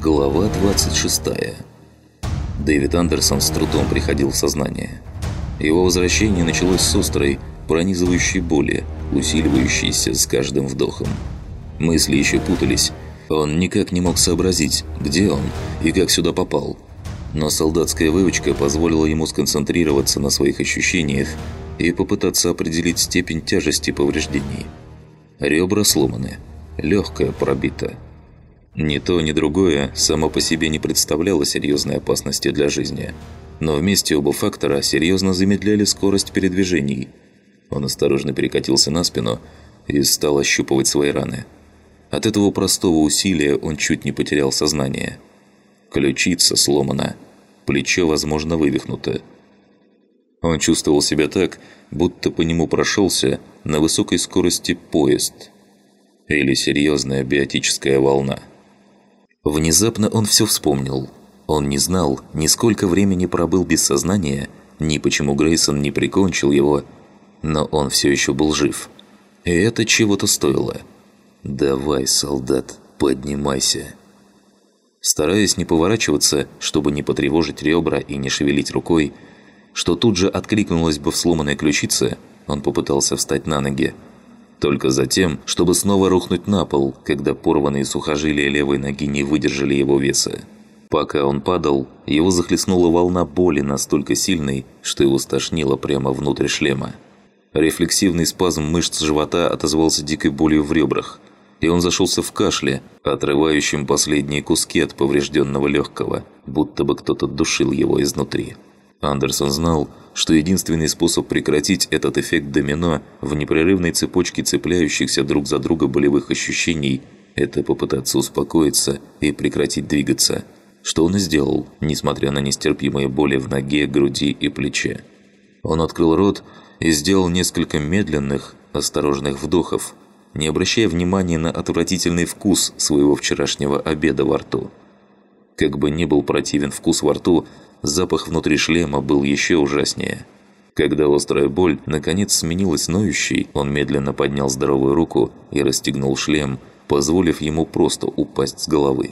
Глава 26. Дэвид Андерсон с трудом приходил в сознание. Его возвращение началось с острой, пронизывающей боли, усиливающейся с каждым вдохом. Мысли еще путались. Он никак не мог сообразить, где он и как сюда попал. Но солдатская выучка позволила ему сконцентрироваться на своих ощущениях и попытаться определить степень тяжести повреждений. Ребра сломаны, легкая пробита – ни то, ни другое само по себе не представляло серьезной опасности для жизни. Но вместе оба фактора серьезно замедляли скорость передвижений. Он осторожно перекатился на спину и стал ощупывать свои раны. От этого простого усилия он чуть не потерял сознание. Ключица сломана, плечо, возможно, вывихнуто. Он чувствовал себя так, будто по нему прошелся на высокой скорости поезд или серьезная биотическая волна. Внезапно он все вспомнил. Он не знал, ни сколько времени пробыл без сознания, ни почему Грейсон не прикончил его, но он все еще был жив. И это чего-то стоило. «Давай, солдат, поднимайся». Стараясь не поворачиваться, чтобы не потревожить ребра и не шевелить рукой, что тут же откликнулось бы в сломанной ключице, он попытался встать на ноги. Только затем, чтобы снова рухнуть на пол, когда порванные сухожилия левой ноги не выдержали его веса. Пока он падал, его захлестнула волна боли настолько сильной, что его стошнило прямо внутрь шлема. Рефлексивный спазм мышц живота отозвался дикой болью в ребрах, и он зашелся в кашле, отрывающим последние куски от поврежденного легкого, будто бы кто-то душил его изнутри. Андерсон знал, что единственный способ прекратить этот эффект домино в непрерывной цепочке цепляющихся друг за друга болевых ощущений – это попытаться успокоиться и прекратить двигаться. Что он и сделал, несмотря на нестерпимые боли в ноге, груди и плече. Он открыл рот и сделал несколько медленных, осторожных вдохов, не обращая внимания на отвратительный вкус своего вчерашнего обеда во рту. Как бы ни был противен вкус во рту – запах внутри шлема был еще ужаснее. Когда острая боль наконец сменилась ноющей, он медленно поднял здоровую руку и расстегнул шлем, позволив ему просто упасть с головы.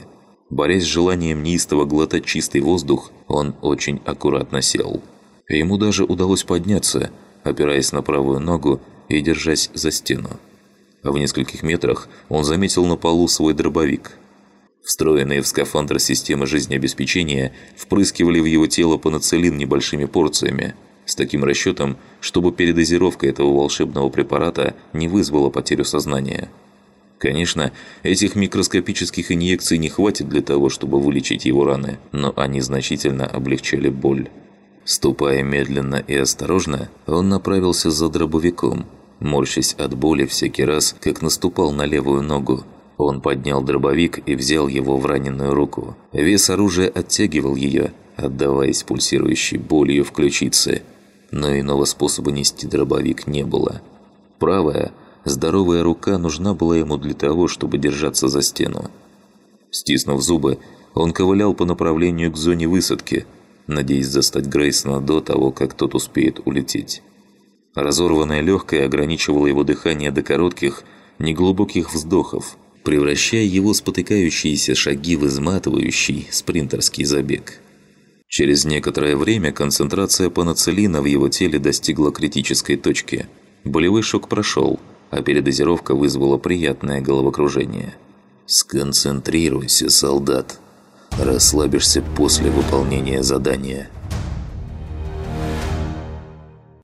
Борясь с желанием неистово глотать чистый воздух, он очень аккуратно сел. Ему даже удалось подняться, опираясь на правую ногу и держась за стену. В нескольких метрах он заметил на полу свой дробовик – Встроенные в скафандр системы жизнеобеспечения впрыскивали в его тело панацелин небольшими порциями, с таким расчетом, чтобы передозировка этого волшебного препарата не вызвала потерю сознания. Конечно, этих микроскопических инъекций не хватит для того, чтобы вылечить его раны, но они значительно облегчали боль. Ступая медленно и осторожно, он направился за дробовиком, морщась от боли всякий раз, как наступал на левую ногу, он поднял дробовик и взял его в раненую руку. Вес оружия оттягивал ее, отдаваясь пульсирующей болью в ключице. Но иного способа нести дробовик не было. Правая, здоровая рука нужна была ему для того, чтобы держаться за стену. Стиснув зубы, он ковылял по направлению к зоне высадки, надеясь застать Грейсона до того, как тот успеет улететь. Разорванное легкое ограничивало его дыхание до коротких, неглубоких вздохов – превращая его спотыкающиеся шаги в изматывающий спринтерский забег. Через некоторое время концентрация панацелина в его теле достигла критической точки. Болевой шок прошел, а передозировка вызвала приятное головокружение. «Сконцентрируйся, солдат. Расслабишься после выполнения задания».